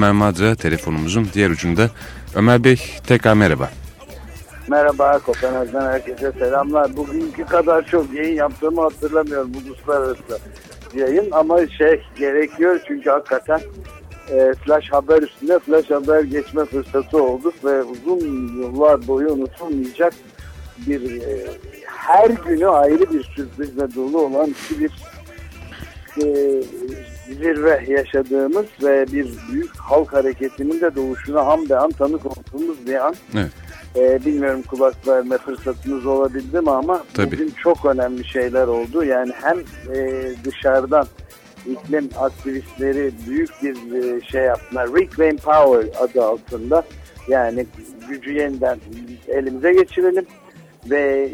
Ömer Madra telefonumuzun diğer ucunda. Ömer Bey tekrar merhaba. Merhaba Kopenhag'dan herkese selamlar. Bugünkü kadar çok yayın yaptığımı hatırlamıyorum uluslararası yayın ama şey gerekiyor çünkü hakikaten e, flash haber üstüne flash haber geçme fırsatı oldu ve uzun yıllar boyu unutulmayacak bir e, her günü ayrı bir sürprizle dolu olan bir e, zirve yaşadığımız ve bir büyük halk hareketinin de doğuşuna ham be an tanık olduğumuz bir an. Evet. E, bilmiyorum kulak verme fırsatınız olabildi mi ama Tabii. bugün çok önemli şeyler oldu. Yani hem e, dışarıdan iklim aktivistleri büyük bir e, şey yaptılar. Reclaim Power adı altında. Yani gücü yeniden elimize geçirelim ve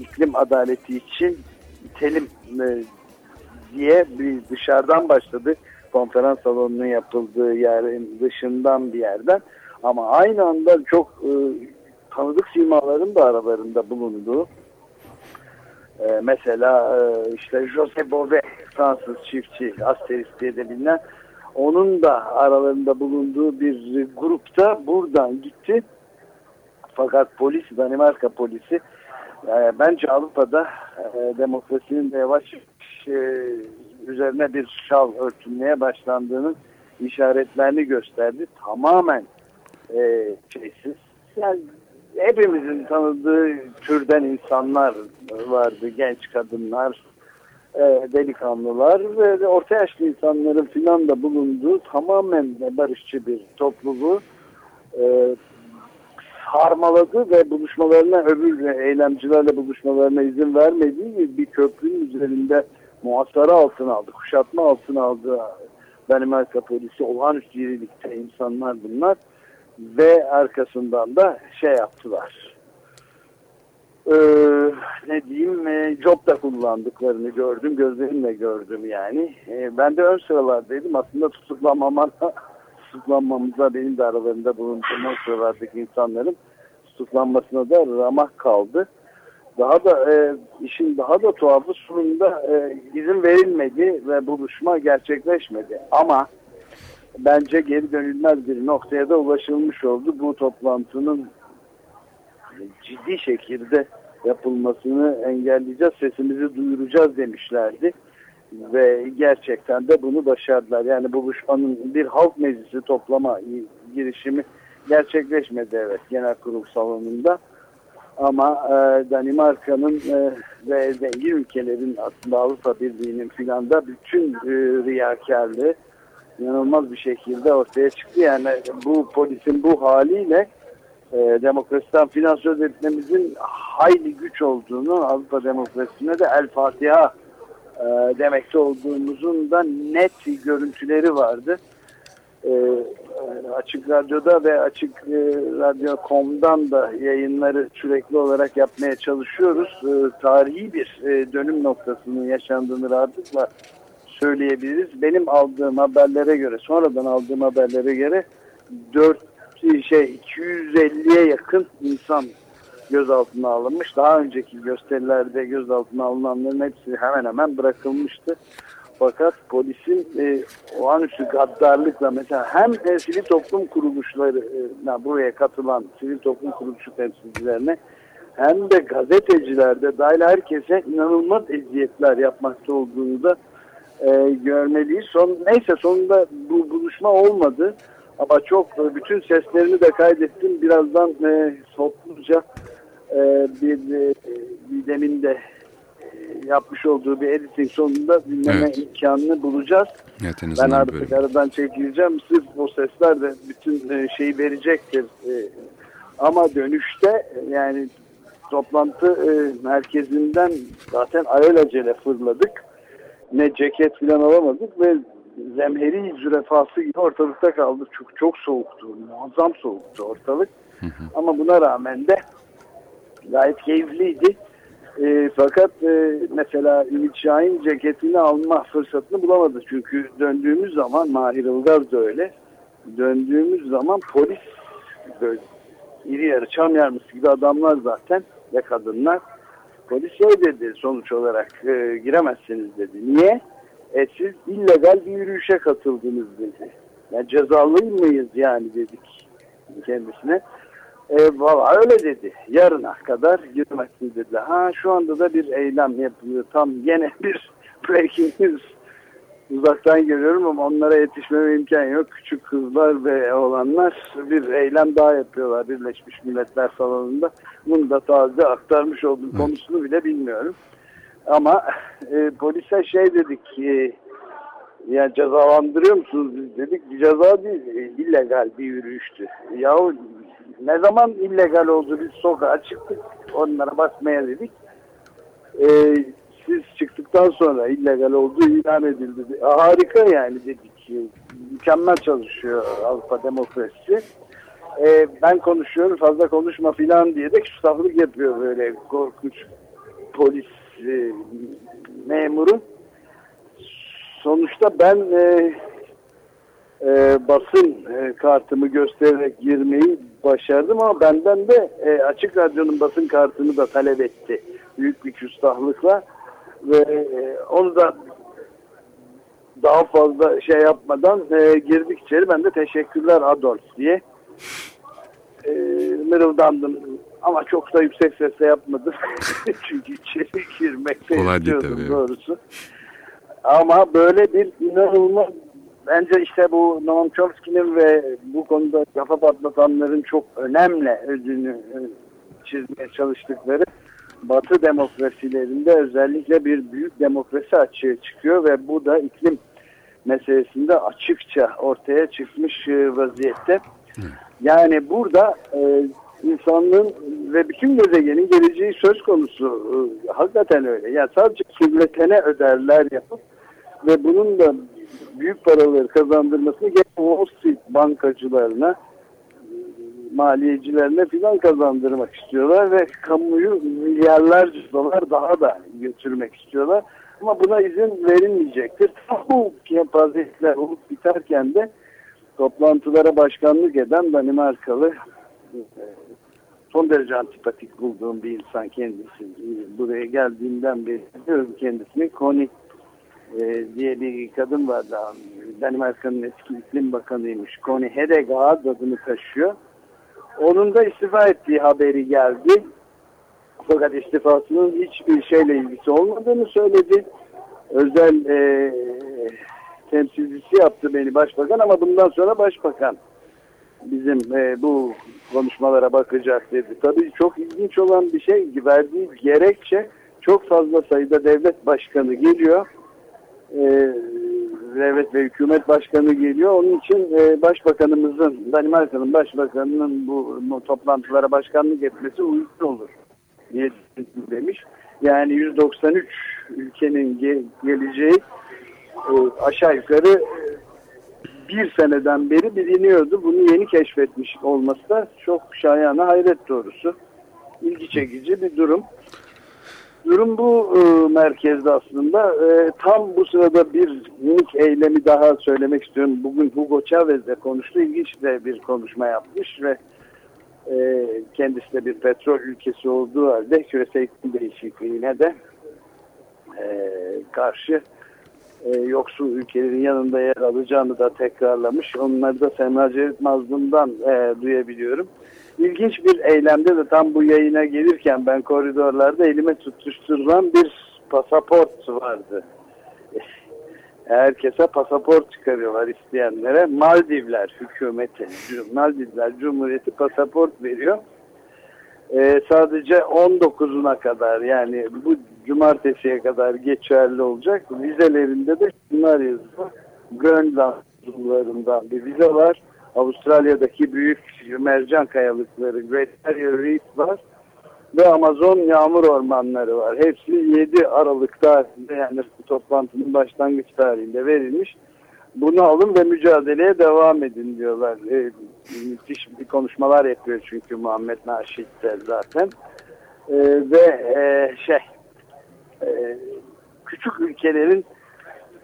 iklim adaleti için itelim e, diye bir dışarıdan başladı. Konferans salonunun yapıldığı yerin dışından bir yerden. Ama aynı anda çok e, tanıdık simaların da aralarında bulunduğu e, mesela e, işte Jose Bové Fransız çiftçi Asterix diye de bilinen onun da aralarında bulunduğu bir grupta buradan gitti. Fakat polis, Danimarka polisi e, bence Avrupa'da e, demokrasinin de yavaş e, üzerine bir şal örtülmeye başlandığının işaretlerini gösterdi. Tamamen e, şeysiz. Yani hepimizin tanıdığı türden insanlar vardı. Genç kadınlar, e, delikanlılar ve orta yaşlı insanların filan da bulunduğu tamamen barışçı bir topluluğu e, harmaladı ve buluşmalarına öbür eylemcilerle buluşmalarına izin vermediği bir köprünün üzerinde muhasara altına aldı, kuşatma altına aldı. Danimarka polisi olağanüstü dirilikte insanlar bunlar. Ve arkasından da şey yaptılar. Ee, ne diyeyim e, job da kullandıklarını gördüm gözlerimle gördüm yani. E, ben de ön sıralardaydım. Aslında tutuklanmama tutuklanmamıza benim de aralarında bulunduğum ön sıralardaki insanların tutuklanmasına da ramak kaldı daha da e, işin daha da tuhafı sonunda e, izin verilmedi ve buluşma gerçekleşmedi ama bence geri dönülmez bir noktaya da ulaşılmış oldu bu toplantının ciddi şekilde yapılmasını engelleyeceğiz, sesimizi duyuracağız demişlerdi. Ve gerçekten de bunu başardılar. Yani buluşmanın bir halk meclisi toplama girişimi gerçekleşmedi evet genel kurul salonunda. Ama e, Danimarka'nın e, ve zengin ülkelerin aslında Avrupa Birliği'nin filan da bütün e, riyakarlığı inanılmaz bir şekilde ortaya çıktı. Yani bu polisin bu haliyle e, demokrasiden filan etmemizin hayli güç olduğunu Avrupa demokrasisine de El Fatiha e, demekte olduğumuzun da net görüntüleri vardı. E, açık Radyo'da ve Açık e, Radyo.com'dan da yayınları sürekli olarak yapmaya çalışıyoruz. E, tarihi bir dönüm noktasının yaşandığını rahatlıkla söyleyebiliriz. Benim aldığım haberlere göre, sonradan aldığım haberlere göre 4 şey 250'ye yakın insan gözaltına alınmış. Daha önceki gösterilerde gözaltına alınanların hepsi hemen hemen bırakılmıştı. Fakat polisin e, o anüstü gaddarlıkla mesela hem e, sivil toplum kuruluşları e, buraya katılan sivil toplum kuruluşu temsilcilerine hem de gazetecilerde dahil herkese inanılmaz eziyetler yapmakta olduğunu da e, görmeliyiz. Son, neyse sonunda bu buluşma olmadı. Ama çok e, bütün seslerini de kaydettim. Birazdan e, topluca e, bir e, demin de yapmış olduğu bir editing sonunda dinleme evet. imkanını bulacağız. Evet, ben artık böyle. aradan çekileceğim. Sırf o sesler de bütün e, şeyi verecektir. E, ama dönüşte yani toplantı e, merkezinden zaten alelacele fırladık. Ne ceket falan alamadık ve zemheri zürefası gibi ortalıkta kaldık. Çok çok soğuktu. Muazzam soğuktu ortalık. Hı hı. Ama buna rağmen de gayet keyifliydi. E, fakat e, mesela Ümit Şahin ceketini alma fırsatını bulamadı. Çünkü döndüğümüz zaman Mahir Ilgaz da öyle. Döndüğümüz zaman polis böyle iri yarı çam yarması gibi adamlar zaten ve kadınlar. Polis şey dedi sonuç olarak e, giremezsiniz dedi. Niye? E siz illegal bir yürüyüşe katıldınız dedi. Yani cezalı mıyız yani dedik kendisine. E, Valla öyle dedi. Yarına kadar girmeksin dedi. Ha şu anda da bir eylem yapılıyor. Tam yine bir breaking news uzaktan görüyorum ama onlara yetişmeme imkan yok. Küçük kızlar ve olanlar bir eylem daha yapıyorlar Birleşmiş Milletler salonunda. Bunu da taze aktarmış oldum. Konusunu bile bilmiyorum. Ama e, polise şey dedik e, yani cezalandırıyor musunuz biz dedik. Ceza değil e, illegal bir yürüyüştü. Yahu ne zaman illegal oldu biz sokağa çıktık onlara basmaya dedik. E, siz çıktıktan sonra illegal olduğu ilan edildi. Harika yani dedik. Mükemmel çalışıyor Avrupa demokrasisi. Ee, ben konuşuyorum fazla konuşma filan diye de küstahlık yapıyor böyle korkunç polis e, memuru. Sonuçta ben e, e, basın e, kartımı göstererek girmeyi başardım ama benden de e, Açık Radyo'nun basın kartını da talep etti. Büyük bir küstahlıkla ve e, onu da daha fazla şey yapmadan e, girdik içeri. Ben de teşekkürler Adolf diye e, mırıldandım. Ama çok da yüksek sesle yapmadım. Çünkü içeri girmek Kolay değil tabii. doğrusu. Ama böyle bir inanılmaz bence işte bu Noam Chomsky'nin ve bu konuda kafa patlatanların çok önemli ödünü e, çizmeye çalıştıkları Batı demokrasilerinde özellikle bir büyük demokrasi açığa çıkıyor ve bu da iklim meselesinde açıkça ortaya çıkmış e, vaziyette. Yani burada e, insanlığın ve bütün gezegenin geleceği söz konusu. Hakikaten öyle. Yani sadece kirletene öderler yapıp ve bunun da büyük paraları kazandırmasını Wall Street bankacılarına maliyecilerine filan kazandırmak istiyorlar ve kamuyu milyarlarca dolar daha da götürmek istiyorlar. Ama buna izin verilmeyecektir. Bu kepazelikler olup biterken de toplantılara başkanlık eden Danimarkalı e, son derece antipatik bulduğum bir insan kendisi. Buraya geldiğinden beri kendisini. Connie e, diye bir kadın vardı. Danimarka'nın eski iklim bakanıymış. Connie Hedegaard adını taşıyor. Onun da istifa ettiği haberi geldi. Fakat istifasının hiçbir şeyle ilgisi olmadığını söyledi. Özel e, temsilcisi yaptı beni başbakan ama bundan sonra başbakan bizim e, bu konuşmalara bakacak dedi. Tabii çok ilginç olan bir şey verdiği gerekçe çok fazla sayıda devlet başkanı geliyor. E, devlet ve hükümet başkanı geliyor. Onun için e, başbakanımızın, Danimarka'nın başbakanının bu, bu toplantılara başkanlık etmesi uygun olur diye demiş. Yani 193 ülkenin ge geleceği e, aşağı yukarı bir seneden beri biliniyordu. Bunu yeni keşfetmiş olması da çok şayana hayret doğrusu. İlgi çekici bir durum. Durum bu e, merkezde aslında. E, tam bu sırada bir minik eylemi daha söylemek istiyorum. Bugün Hugo Chavez de konuştu. İlginç de bir konuşma yapmış ve e, kendisi de bir petrol ülkesi olduğu halde küresel iklim değişikliğine de e, karşı e, yoksul ülkelerin yanında yer alacağını da tekrarlamış. Onları da Semra Cevdet Mazlum'dan e, duyabiliyorum. İlginç bir eylemde de tam bu yayına gelirken ben koridorlarda elime tutuşturulan bir pasaport vardı. Herkese pasaport çıkarıyorlar isteyenlere. Maldivler hükümeti, Maldivler Cumhuriyeti pasaport veriyor. Ee, sadece 19'una kadar yani bu cumartesiye kadar geçerli olacak. Vizelerinde de şunlar yazıyor. Grönland uzunlarından bir vize var. Avustralya'daki büyük mercan kayalıkları Great Barrier Reef var ve Amazon yağmur ormanları var. Hepsi 7 Aralık tarihinde yani toplantının başlangıç tarihinde verilmiş. Bunu alın ve mücadeleye devam edin diyorlar. E, müthiş bir konuşmalar yapıyor çünkü Muhammed Naşit de zaten. E, ve e, şey e, küçük ülkelerin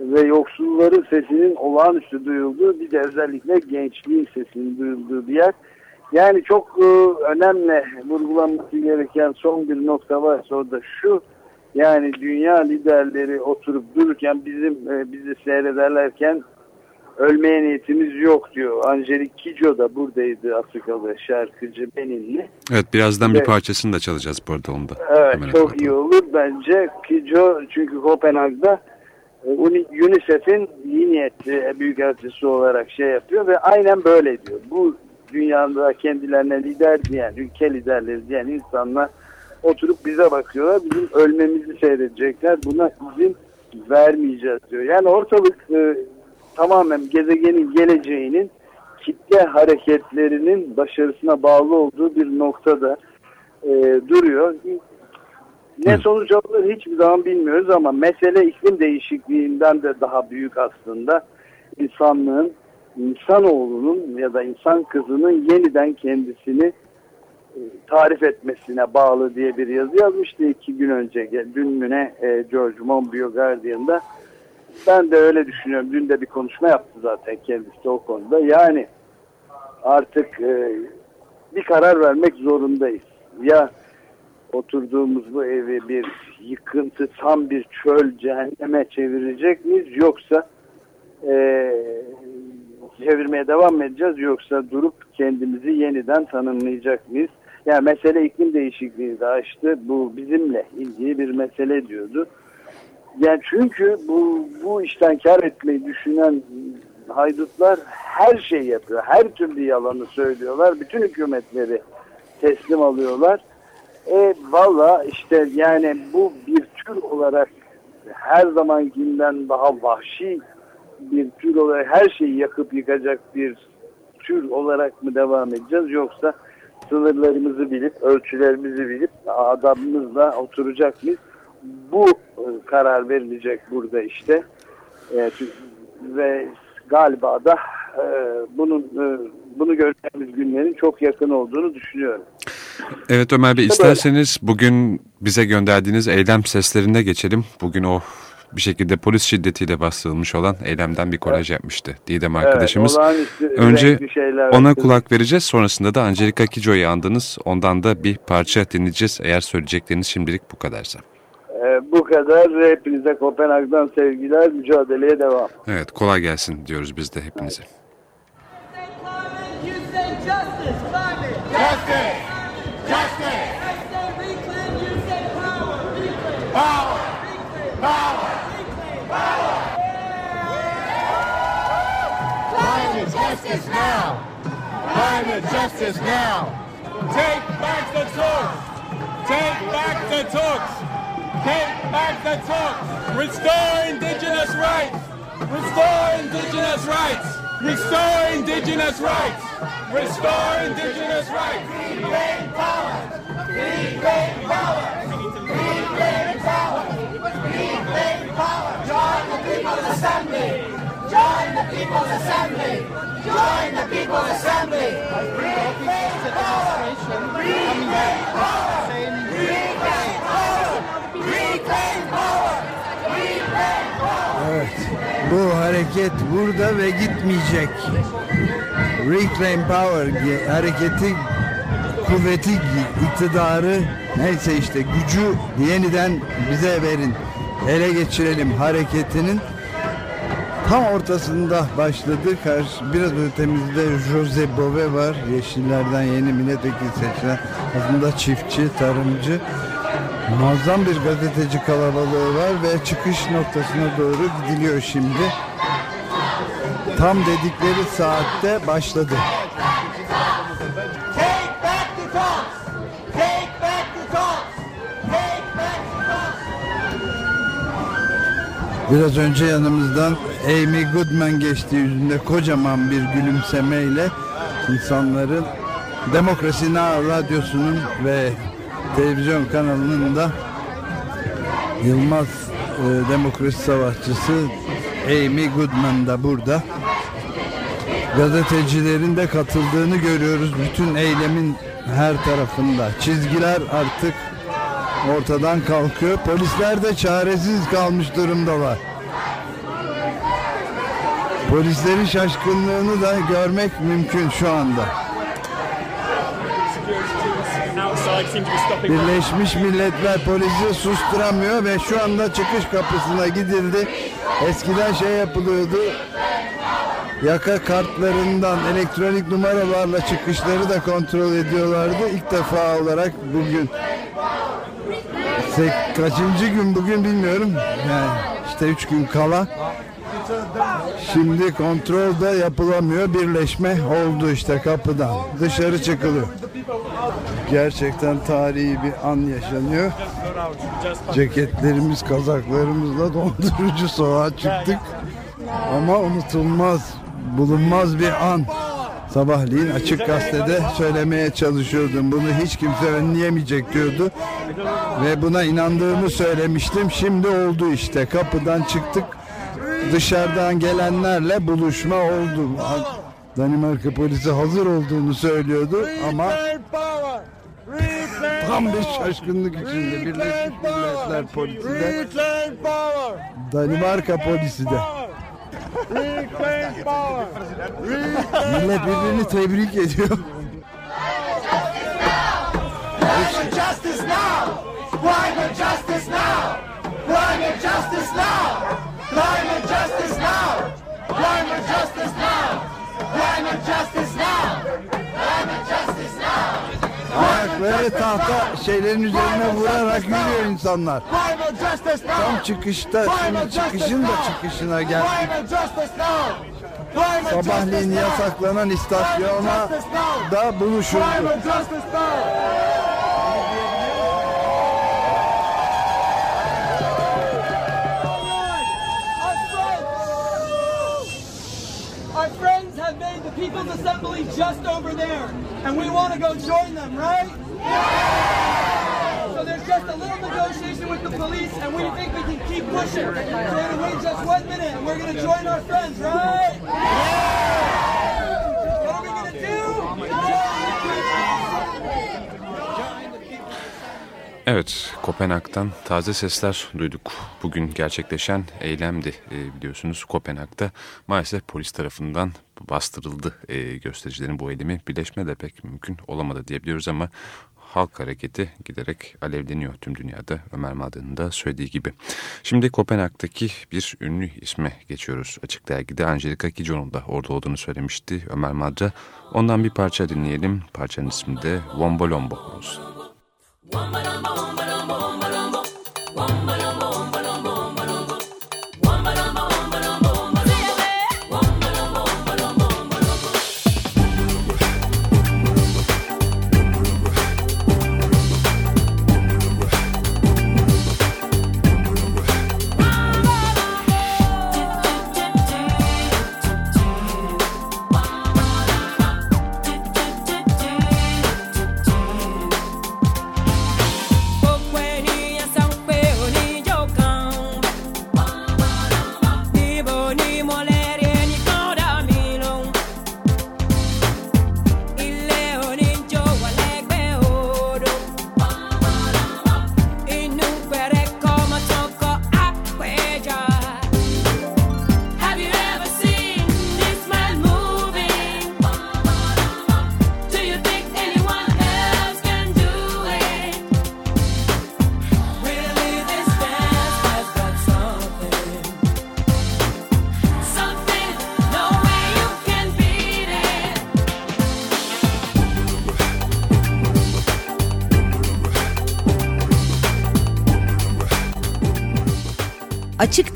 ve yoksulların sesinin olağanüstü duyulduğu bir de özellikle gençliğin sesinin duyulduğu bir yer. Yani çok e, önemli vurgulanması gereken son bir nokta varsa o da şu. Yani dünya liderleri oturup dururken bizim e, bizi seyrederlerken ölmeye niyetimiz yok diyor. Angelique Kidjo da buradaydı Afrikalı şarkıcı Beninli. Evet birazdan evet. bir parçasını da çalacağız bu arada onda. Evet Hemen çok iyi olur bence. Kidjo çünkü Kopenhag'da UNICEF'in iyi niyetli büyükelçisi olarak şey yapıyor ve aynen böyle diyor. Bu dünyada kendilerine lider diyen, ülke liderleri diyen insanlar oturup bize bakıyorlar. Bizim ölmemizi seyredecekler. Buna izin vermeyeceğiz diyor. Yani ortalık e, tamamen gezegenin geleceğinin kitle hareketlerinin başarısına bağlı olduğu bir noktada e, duruyor. Ne sonuç alır hiçbir zaman bilmiyoruz ama mesele iklim değişikliğinden de daha büyük aslında. insanlığın, insanoğlunun ya da insan kızının yeniden kendisini e, tarif etmesine bağlı diye bir yazı yazmıştı iki gün önce. Dün müne e, George Monbiot Guardian'da. Ben de öyle düşünüyorum. Dün de bir konuşma yaptı zaten kendisi o konuda. Yani artık e, bir karar vermek zorundayız. Ya oturduğumuz bu evi bir yıkıntı, tam bir çöl, cehenneme çevirecek miyiz? Yoksa e, çevirmeye devam mı edeceğiz? Yoksa durup kendimizi yeniden tanımlayacak mıyız? Yani mesele iklim değişikliği de açtı. Bu bizimle ilgili bir mesele diyordu. Yani çünkü bu, bu işten kar etmeyi düşünen haydutlar her şeyi yapıyor. Her türlü yalanı söylüyorlar. Bütün hükümetleri teslim alıyorlar. E valla işte yani bu bir tür olarak her zamankinden daha vahşi bir tür olarak her şeyi yakıp yıkacak bir tür olarak mı devam edeceğiz yoksa sınırlarımızı bilip ölçülerimizi bilip adamımızla oturacak mıyız? Bu e, karar verilecek burada işte e, ve galiba da e, bunun e, bunu göreceğimiz günlerin çok yakın olduğunu düşünüyorum. Evet Ömer Bey isterseniz bugün bize gönderdiğiniz eylem seslerinde geçelim. Bugün o bir şekilde polis şiddetiyle bastırılmış olan eylemden bir kolaj evet. yapmıştı Didem arkadaşımız. Evet, Önce ona kulak vereceğiz sonrasında da Angelika Kijo'yu andınız. Ondan da bir parça dinleyeceğiz eğer söyleyecekleriniz şimdilik bu kadarsa. Ee, bu kadar. Hepinize Kopenhag'dan sevgiler. Mücadeleye devam. Evet kolay gelsin diyoruz biz de hepinize. Evet. justice now. Climate justice now. Take back the talks. Take back the talks. Take back the talks. Restore indigenous rights. Restore indigenous rights. Restore indigenous rights. Restore indigenous rights. Reclaim power. Reclaim power. Reclaim power. Reclaim power. Join the People's Assembly. Join the People's Assembly. Join the People's Assembly. Reclaim power. Reclaim power. Reclaim power. Reclaim power. Reclaim power. Evet. Bu hareket burada ve gitmeyecek. Reclaim Power hareketi kuvveti, iktidarı neyse işte gücü yeniden bize verin. Ele geçirelim hareketinin tam ortasında başladı. Karşı, biraz ötemizde Jose Bove var. Yeşillerden yeni milletvekili seçilen. Aslında çiftçi, tarımcı. Muazzam bir gazeteci kalabalığı var ve çıkış noktasına doğru gidiliyor şimdi. Tam dedikleri saatte başladı. Biraz önce yanımızdan Amy Goodman geçti yüzünde kocaman bir gülümsemeyle insanların Demokrasi Now radyosunun ve televizyon kanalının da Yılmaz e, demokrasi savaşçısı Amy Goodman da burada. Gazetecilerin de katıldığını görüyoruz. Bütün eylemin her tarafında. Çizgiler artık ortadan kalkıyor. Polisler de çaresiz kalmış durumdalar. Polislerin şaşkınlığını da görmek mümkün şu anda. Birleşmiş Milletler polisi susturamıyor ve şu anda çıkış kapısına gidildi. Eskiden şey yapılıyordu. Yaka kartlarından elektronik numaralarla çıkışları da kontrol ediyorlardı. İlk defa olarak bugün kaçıncı gün bugün bilmiyorum. Yani işte üç gün kala. Şimdi kontrol da yapılamıyor. Birleşme oldu işte kapıdan. Dışarı çıkılıyor. Gerçekten tarihi bir an yaşanıyor. Ceketlerimiz, kazaklarımızla dondurucu soğuğa çıktık. Ama unutulmaz, bulunmaz bir an. Sabahleyin açık gazetede söylemeye çalışıyordum. Bunu hiç kimse önleyemeyecek diyordu. Ve buna inandığımı söylemiştim. Şimdi oldu işte. Kapıdan çıktık. Dışarıdan gelenlerle buluşma oldu. Danimarka polisi hazır olduğunu söylüyordu ama tam bir şaşkınlık içinde Birleşmiş Milletler polisi de Danimarka polisi de Millet birbirini tebrik ediyor. Climate justice now! Ayakları tahta şeylerin üzerine vurarak yürüyor insanlar. Tam çıkışta, şimdi çıkışın da çıkışına geldik. Sabahleyin yasaklanan istasyona da buluşuldu. Just over there, and we want to go join them, right? Yeah! So there's just a little negotiation with the police, and we think we can keep pushing. We're going to wait just one minute, and we're going to join our friends, right? Yeah! What are we going to do? Evet, Kopenhag'dan taze sesler duyduk. Bugün gerçekleşen eylemdi e, biliyorsunuz Kopenhag'da. Maalesef polis tarafından bastırıldı e, göstericilerin bu eylemi. Birleşme de pek mümkün olamadı diyebiliyoruz ama halk hareketi giderek alevleniyor tüm dünyada Ömer Madra'nın da söylediği gibi. Şimdi Kopenhag'daki bir ünlü isme geçiyoruz. Açık Dergi'de Angelika Kijon'un da orada olduğunu söylemişti Ömer Madra. Ondan bir parça dinleyelim. Parçanın ismi de Wombo Lombo olsun. Wombo Lombo,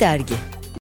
Dergi.